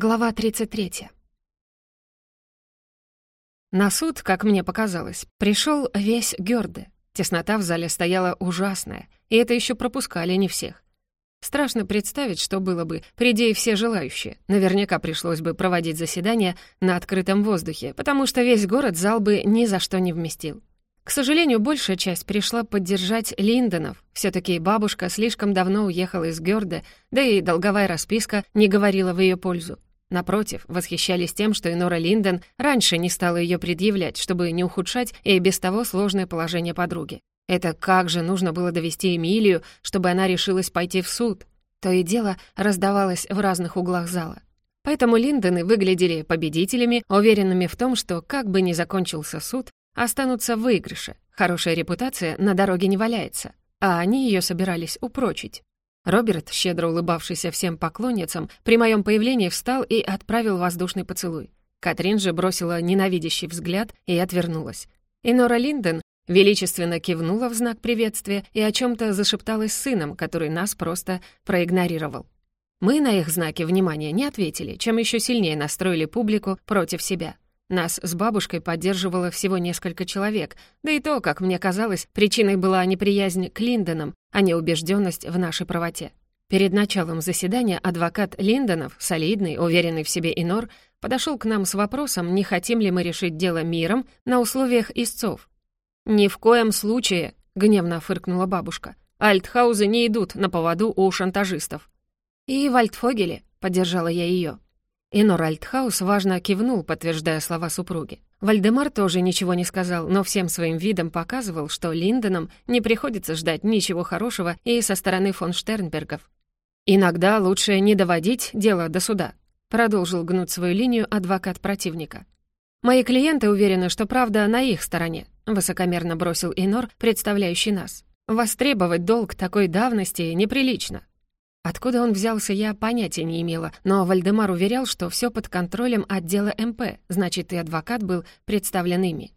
Глава 33. На суд, как мне показалось, пришел весь Гёрде. Теснота в зале стояла ужасная, и это еще пропускали не всех. Страшно представить, что было бы, приди все желающие. Наверняка пришлось бы проводить заседание на открытом воздухе, потому что весь город зал бы ни за что не вместил. К сожалению, большая часть пришла поддержать Линдонов. все таки бабушка слишком давно уехала из Гёрде, да и долговая расписка не говорила в ее пользу. Напротив, восхищались тем, что Инора Линден раньше не стала ее предъявлять, чтобы не ухудшать и без того сложное положение подруги. Это как же нужно было довести Эмилию, чтобы она решилась пойти в суд? То и дело раздавалось в разных углах зала. Поэтому Линдены выглядели победителями, уверенными в том, что как бы ни закончился суд, останутся в выигрыше. Хорошая репутация на дороге не валяется, а они ее собирались упрочить. Роберт, щедро улыбавшийся всем поклонницам, при моем появлении встал и отправил воздушный поцелуй. Катрин же бросила ненавидящий взгляд и отвернулась. И Нора Линден величественно кивнула в знак приветствия и о чем то зашепталась с сыном, который нас просто проигнорировал. Мы на их знаки внимания не ответили, чем еще сильнее настроили публику против себя. Нас с бабушкой поддерживало всего несколько человек, да и то, как мне казалось, причиной была неприязнь к Линдонам, а не убежденность в нашей правоте. Перед началом заседания адвокат Линдонов, солидный, уверенный в себе Инор, подошел к нам с вопросом, не хотим ли мы решить дело миром на условиях истцов. «Ни в коем случае», — гневно фыркнула бабушка, «альтхаузы не идут на поводу у шантажистов». «И Вальдфогели», — поддержала я ее. Инор Альтхаус важно кивнул, подтверждая слова супруги. Вальдемар тоже ничего не сказал, но всем своим видом показывал, что Линдонам не приходится ждать ничего хорошего и со стороны фон Штернбергов. «Иногда лучше не доводить дело до суда», — продолжил гнуть свою линию адвокат противника. «Мои клиенты уверены, что правда на их стороне», — высокомерно бросил Инор, представляющий нас. «Востребовать долг такой давности неприлично. Откуда он взялся, я понятия не имела, но Вальдемар уверял, что все под контролем отдела МП, значит, и адвокат был представлен ими.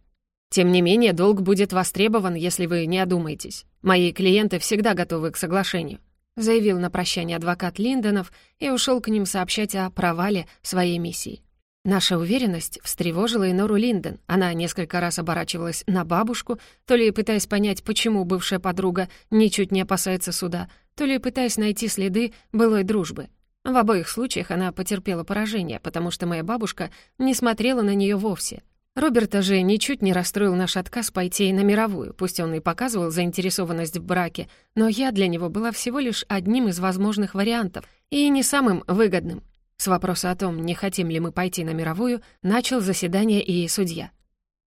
Тем не менее, долг будет востребован, если вы не одумаетесь. Мои клиенты всегда готовы к соглашению», заявил на прощание адвокат Линдонов и ушел к ним сообщать о провале своей миссии. Наша уверенность встревожила и Нору Линден. Она несколько раз оборачивалась на бабушку, то ли пытаясь понять, почему бывшая подруга ничуть не опасается суда, то ли пытаясь найти следы былой дружбы. В обоих случаях она потерпела поражение, потому что моя бабушка не смотрела на нее вовсе. Роберта же ничуть не расстроил наш отказ пойти на мировую, пусть он и показывал заинтересованность в браке, но я для него была всего лишь одним из возможных вариантов и не самым выгодным. С вопроса о том, не хотим ли мы пойти на мировую, начал заседание и судья.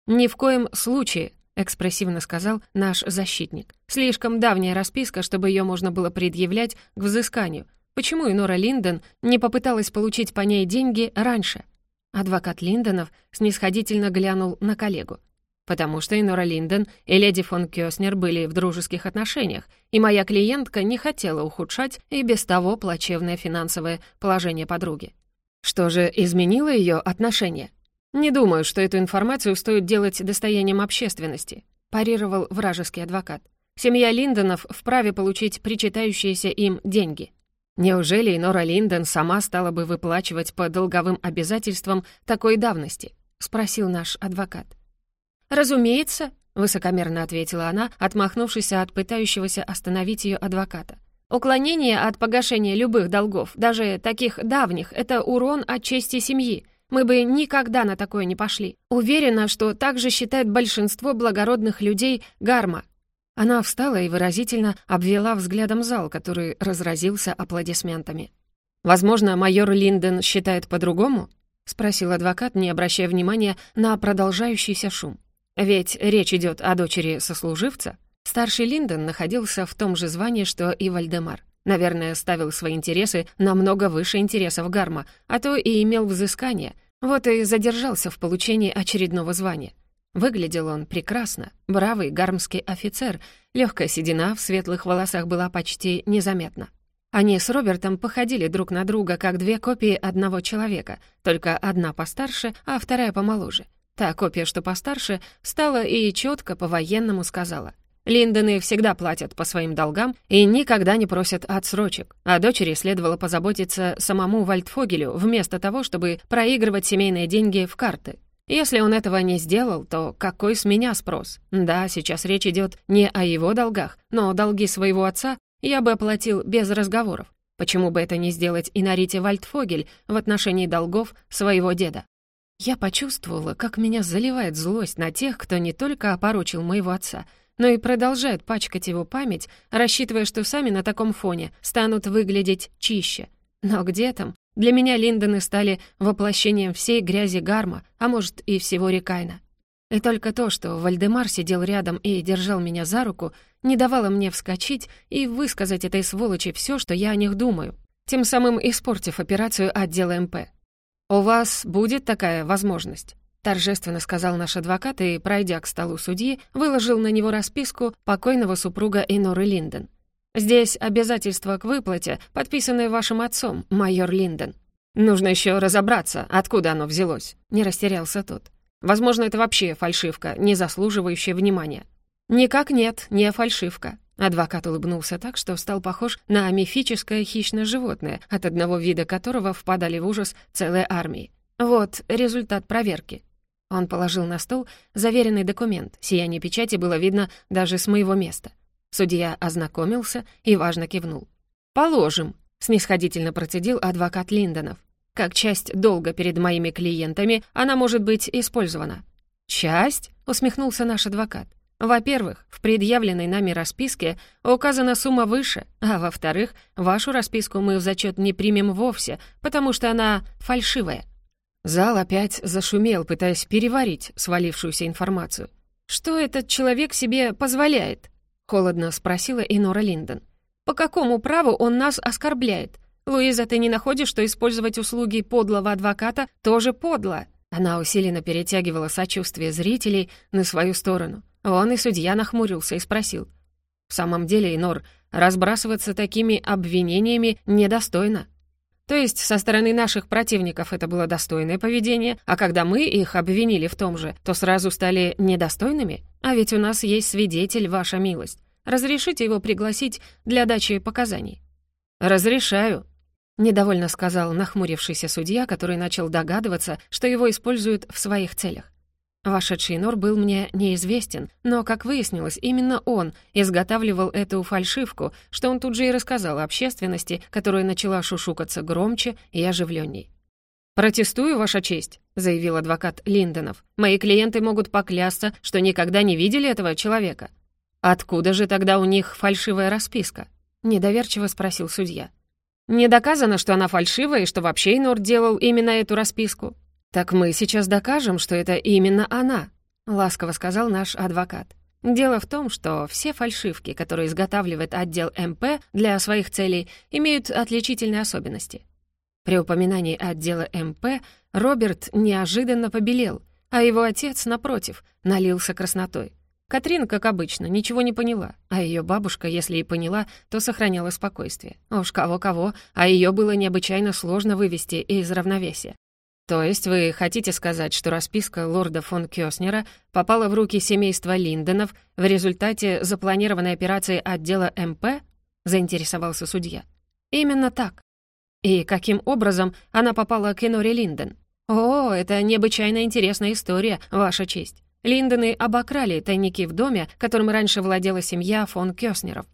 «Ни в коем случае», экспрессивно сказал наш защитник. «Слишком давняя расписка, чтобы ее можно было предъявлять к взысканию. Почему Инора Линден не попыталась получить по ней деньги раньше?» Адвокат Линденов снисходительно глянул на коллегу. «Потому что Инора Линден и леди фон Кёснер были в дружеских отношениях, и моя клиентка не хотела ухудшать и без того плачевное финансовое положение подруги. Что же изменило ее отношение? «Не думаю, что эту информацию стоит делать достоянием общественности», парировал вражеский адвокат. «Семья Линдонов вправе получить причитающиеся им деньги». Неужели Нора Линдон сама стала бы выплачивать по долговым обязательствам такой давности? спросил наш адвокат. Разумеется, высокомерно ответила она, отмахнувшись от пытающегося остановить ее адвоката. Уклонение от погашения любых долгов, даже таких давних, это урон от чести семьи. Мы бы никогда на такое не пошли. Уверена, что так же считает большинство благородных людей Гарма». Она встала и выразительно обвела взглядом зал, который разразился аплодисментами. «Возможно, майор Линден считает по-другому?» — спросил адвокат, не обращая внимания на продолжающийся шум. «Ведь речь идет о дочери сослуживца». Старший Линден находился в том же звании, что и Вальдемар. Наверное, ставил свои интересы намного выше интересов Гарма, а то и имел взыскание. Вот и задержался в получении очередного звания. Выглядел он прекрасно. Бравый гармский офицер. Легкая седина в светлых волосах была почти незаметна. Они с Робертом походили друг на друга, как две копии одного человека, только одна постарше, а вторая помоложе. Та копия, что постарше, стала и четко по-военному сказала. Линдоны всегда платят по своим долгам и никогда не просят отсрочек, а дочери следовало позаботиться самому Вальдфогелю вместо того, чтобы проигрывать семейные деньги в карты. Если он этого не сделал, то какой с меня спрос? Да, сейчас речь идет не о его долгах, но долги своего отца я бы оплатил без разговоров. Почему бы это не сделать и на Рите Вальдфогель в отношении долгов своего деда? Я почувствовала, как меня заливает злость на тех, кто не только опорочил моего отца, но и продолжают пачкать его память, рассчитывая, что сами на таком фоне станут выглядеть чище. Но где там? Для меня Линдоны стали воплощением всей грязи Гарма, а может и всего Рекайна. И только то, что Вальдемар сидел рядом и держал меня за руку, не давало мне вскочить и высказать этой сволочи все, что я о них думаю, тем самым испортив операцию отдела МП. «У вас будет такая возможность», торжественно сказал наш адвокат и, пройдя к столу судьи, выложил на него расписку покойного супруга Иноры Линден. «Здесь обязательства к выплате, подписанные вашим отцом, майор Линден. Нужно еще разобраться, откуда оно взялось», — не растерялся тот. «Возможно, это вообще фальшивка, не заслуживающая внимания». «Никак нет, не фальшивка». Адвокат улыбнулся так, что стал похож на мифическое хищное животное, от одного вида которого впадали в ужас целые армии. Вот результат проверки. Он положил на стол заверенный документ. Сияние печати было видно даже с моего места. Судья ознакомился и важно кивнул. «Положим», — снисходительно процедил адвокат Линдонов. «Как часть долга перед моими клиентами она может быть использована». «Часть?» — усмехнулся наш адвокат. «Во-первых, в предъявленной нами расписке указана сумма выше, а во-вторых, вашу расписку мы в зачет не примем вовсе, потому что она фальшивая». Зал опять зашумел, пытаясь переварить свалившуюся информацию. «Что этот человек себе позволяет?» — холодно спросила Инора Линдон. «По какому праву он нас оскорбляет? Луиза, ты не находишь, что использовать услуги подлого адвоката тоже подло?» Она усиленно перетягивала сочувствие зрителей на свою сторону. Он и судья нахмурился и спросил. «В самом деле, Инор, разбрасываться такими обвинениями недостойно. То есть со стороны наших противников это было достойное поведение, а когда мы их обвинили в том же, то сразу стали недостойными? А ведь у нас есть свидетель, ваша милость. Разрешите его пригласить для дачи показаний?» «Разрешаю», — недовольно сказал нахмурившийся судья, который начал догадываться, что его используют в своих целях. Вошедший Нор был мне неизвестен, но, как выяснилось, именно он изготавливал эту фальшивку, что он тут же и рассказал общественности, которая начала шушукаться громче и оживленней. «Протестую, Ваша честь», — заявил адвокат Линдонов. «Мои клиенты могут поклясться, что никогда не видели этого человека». «Откуда же тогда у них фальшивая расписка?» — недоверчиво спросил судья. «Не доказано, что она фальшивая и что вообще Нор делал именно эту расписку», «Так мы сейчас докажем, что это именно она», — ласково сказал наш адвокат. Дело в том, что все фальшивки, которые изготавливает отдел МП для своих целей, имеют отличительные особенности. При упоминании отдела МП Роберт неожиданно побелел, а его отец, напротив, налился краснотой. Катрин, как обычно, ничего не поняла, а ее бабушка, если и поняла, то сохраняла спокойствие. Уж кого-кого, а ее было необычайно сложно вывести из равновесия. «То есть вы хотите сказать, что расписка лорда фон Кёснера попала в руки семейства Линденов в результате запланированной операции отдела МП?» — заинтересовался судья. «Именно так. И каким образом она попала к Эноре Линден? О, это необычайно интересная история, Ваша честь. Линдены обокрали тайники в доме, которым раньше владела семья фон Кёснеров.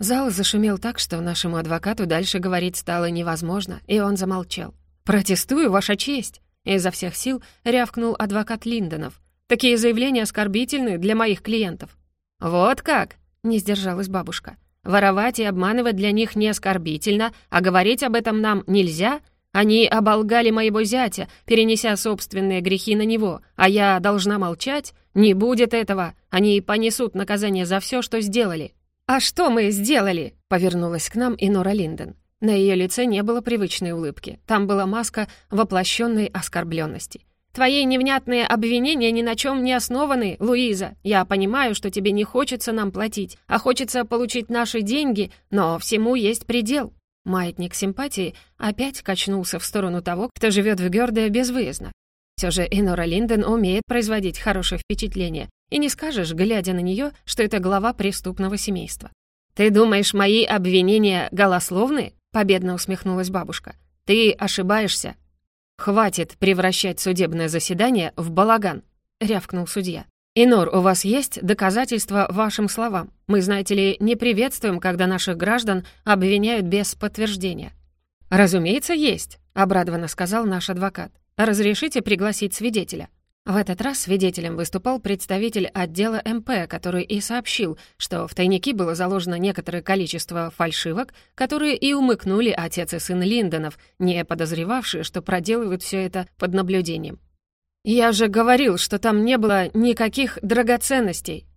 Зал зашумел так, что нашему адвокату дальше говорить стало невозможно, и он замолчал. «Протестую, Ваша честь!» — изо всех сил рявкнул адвокат Линдонов. «Такие заявления оскорбительны для моих клиентов». «Вот как!» — не сдержалась бабушка. «Воровать и обманывать для них не оскорбительно, а говорить об этом нам нельзя? Они оболгали моего зятя, перенеся собственные грехи на него, а я должна молчать? Не будет этого! Они понесут наказание за все, что сделали». «А что мы сделали?» — повернулась к нам Инора Линден. На ее лице не было привычной улыбки. Там была маска воплощенной оскорбленности. «Твои невнятные обвинения ни на чем не основаны, Луиза. Я понимаю, что тебе не хочется нам платить, а хочется получить наши деньги, но всему есть предел». Маятник симпатии опять качнулся в сторону того, кто живет в Гёрде безвыездно. Все же Инора Линден умеет производить хорошее впечатление, и не скажешь, глядя на нее, что это глава преступного семейства. «Ты думаешь, мои обвинения голословны?» — победно усмехнулась бабушка. «Ты ошибаешься». «Хватит превращать судебное заседание в балаган», — рявкнул судья. «Инор, у вас есть доказательства вашим словам? Мы, знаете ли, не приветствуем, когда наших граждан обвиняют без подтверждения». «Разумеется, есть», — обрадованно сказал наш адвокат. «Разрешите пригласить свидетеля?» В этот раз свидетелем выступал представитель отдела МП, который и сообщил, что в тайнике было заложено некоторое количество фальшивок, которые и умыкнули отец и сын Линдонов, не подозревавшие, что проделывают все это под наблюдением. «Я же говорил, что там не было никаких драгоценностей!»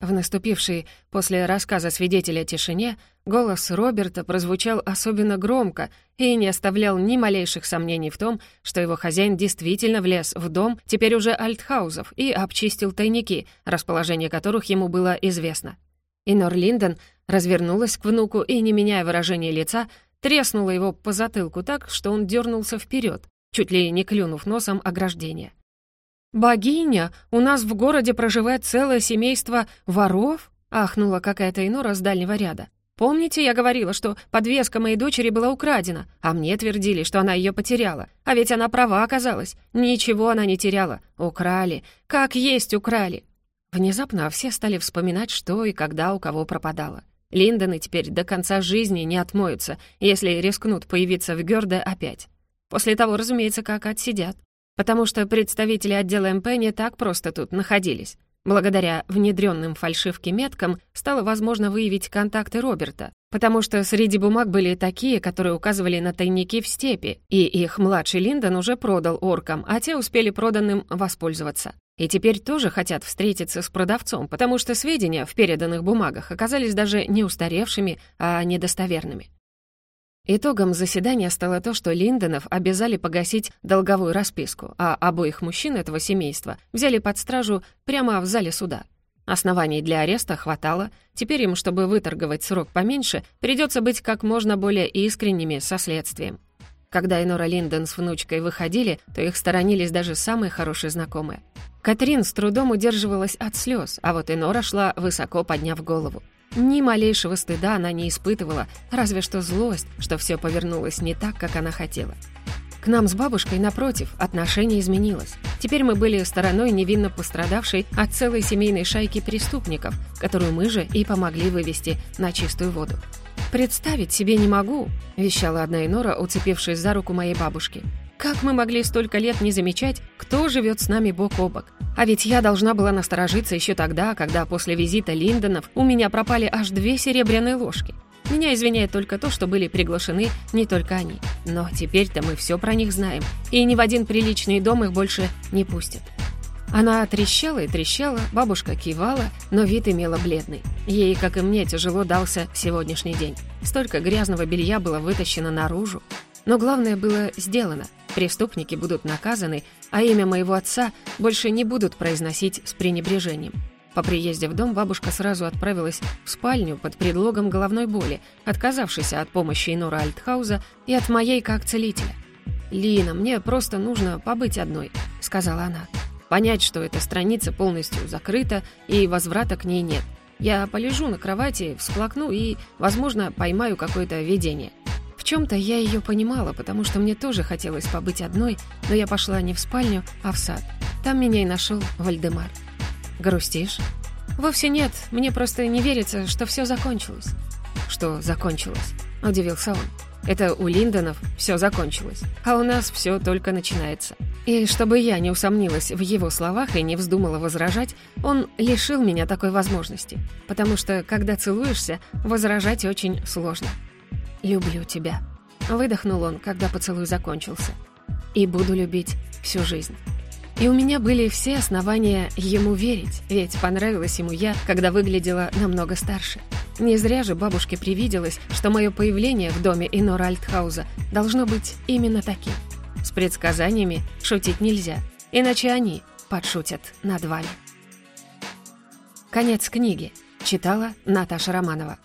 В наступившей после рассказа свидетеля тишине голос Роберта прозвучал особенно громко и не оставлял ни малейших сомнений в том, что его хозяин действительно влез в дом теперь уже Альтхаузов и обчистил тайники, расположение которых ему было известно. И Норлинден развернулась к внуку и, не меняя выражения лица, треснула его по затылку так, что он дернулся вперед, чуть ли не клюнув носом ограждение. «Богиня, у нас в городе проживает целое семейство воров?» — ахнула какая-то Инора с дальнего ряда. «Помните, я говорила, что подвеска моей дочери была украдена, а мне твердили, что она ее потеряла. А ведь она права оказалась. Ничего она не теряла. Украли. Как есть украли». Внезапно все стали вспоминать, что и когда у кого пропадало. Линдоны теперь до конца жизни не отмоются, если рискнут появиться в Гёрде опять. После того, разумеется, как отсидят потому что представители отдела МП не так просто тут находились. Благодаря внедренным фальшивке-меткам стало возможно выявить контакты Роберта, потому что среди бумаг были такие, которые указывали на тайники в степи, и их младший Линдон уже продал оркам, а те успели проданным воспользоваться. И теперь тоже хотят встретиться с продавцом, потому что сведения в переданных бумагах оказались даже не устаревшими, а недостоверными. Итогом заседания стало то, что Линдонов обязали погасить долговую расписку, а обоих мужчин этого семейства взяли под стражу прямо в зале суда. Оснований для ареста хватало, теперь им, чтобы выторговать срок поменьше, придется быть как можно более искренними со следствием. Когда Энора Линдон с внучкой выходили, то их сторонились даже самые хорошие знакомые. Катрин с трудом удерживалась от слез, а вот Энора шла, высоко подняв голову. Ни малейшего стыда она не испытывала, разве что злость, что все повернулось не так, как она хотела. К нам с бабушкой, напротив, отношение изменилось. Теперь мы были стороной невинно пострадавшей от целой семейной шайки преступников, которую мы же и помогли вывести на чистую воду. «Представить себе не могу», — вещала одна Инора, уцепившись за руку моей бабушки. «Как мы могли столько лет не замечать, кто живет с нами бок о бок? А ведь я должна была насторожиться еще тогда, когда после визита Линдонов у меня пропали аж две серебряные ложки. Меня извиняет только то, что были приглашены не только они. Но теперь-то мы все про них знаем, и ни в один приличный дом их больше не пустят. Она трещала и трещала, бабушка кивала, но вид имела бледный. Ей, как и мне, тяжело дался сегодняшний день. Столько грязного белья было вытащено наружу. Но главное было сделано. Преступники будут наказаны, а имя моего отца больше не будут произносить с пренебрежением. По приезде в дом бабушка сразу отправилась в спальню под предлогом головной боли, отказавшись от помощи Инора Альтхауза и от моей как целителя. «Лина, мне просто нужно побыть одной», — сказала она. «Понять, что эта страница полностью закрыта и возврата к ней нет. Я полежу на кровати, всплакну и, возможно, поймаю какое-то видение. В чем-то я ее понимала, потому что мне тоже хотелось побыть одной, но я пошла не в спальню, а в сад. Там меня и нашел Вальдемар. Грустишь? Вовсе нет, мне просто не верится, что все закончилось. Что закончилось? Удивился он. Это у Линдонов все закончилось, а у нас все только начинается. И чтобы я не усомнилась в его словах и не вздумала возражать, он лишил меня такой возможности, потому что, когда целуешься, возражать очень сложно. «Люблю тебя», — выдохнул он, когда поцелуй закончился. «И буду любить всю жизнь». И у меня были все основания ему верить, ведь понравилась ему я, когда выглядела намного старше. Не зря же бабушке привиделось, что мое появление в доме Инора Альтхауза должно быть именно таким. С предсказаниями шутить нельзя, иначе они подшутят над вами. Конец книги. Читала Наташа Романова.